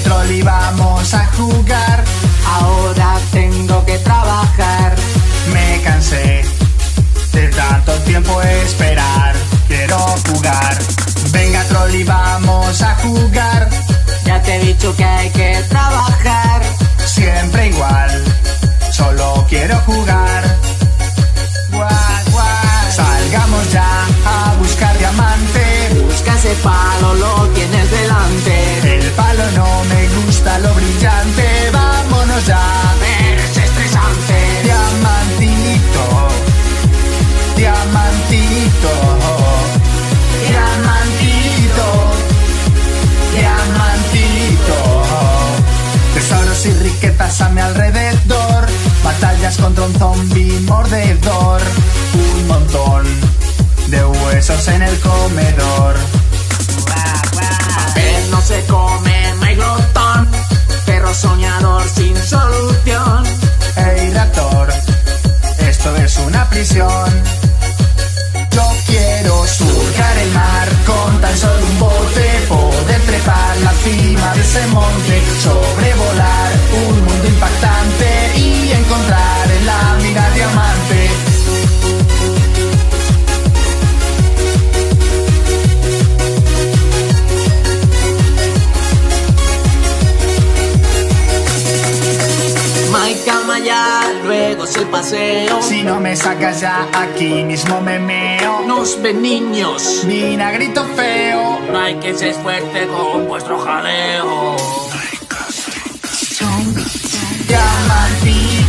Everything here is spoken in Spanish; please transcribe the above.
Oye, Trolli, vamos a jugar. Ahora tengo que trabajar. Me cansé de tanto tiempo esperar. Quiero jugar. Venga, Trolli, vamos a jugar. Ya te he dicho que hay que trabajar. Siempre igual. Solo quiero jugar. Guau, guau. Salgamos ya a buscar diamante. Busca ese palo, lo Y riquezas a mi alrededor. Batallas contra un zombie mordedor. Un montón de huesos en el comedor. Papel no se come, hay glotón. Perro soñador sin solución. Hey Raptor, esto es una prisión. Ese monte, sobrevolar un mundo impactante el paseo. Si no me sacas ya aquí mismo me meo. Nos ven niños. Vinagrito feo. No hay que se esfuerce con vuestro jaleo. Diamantito,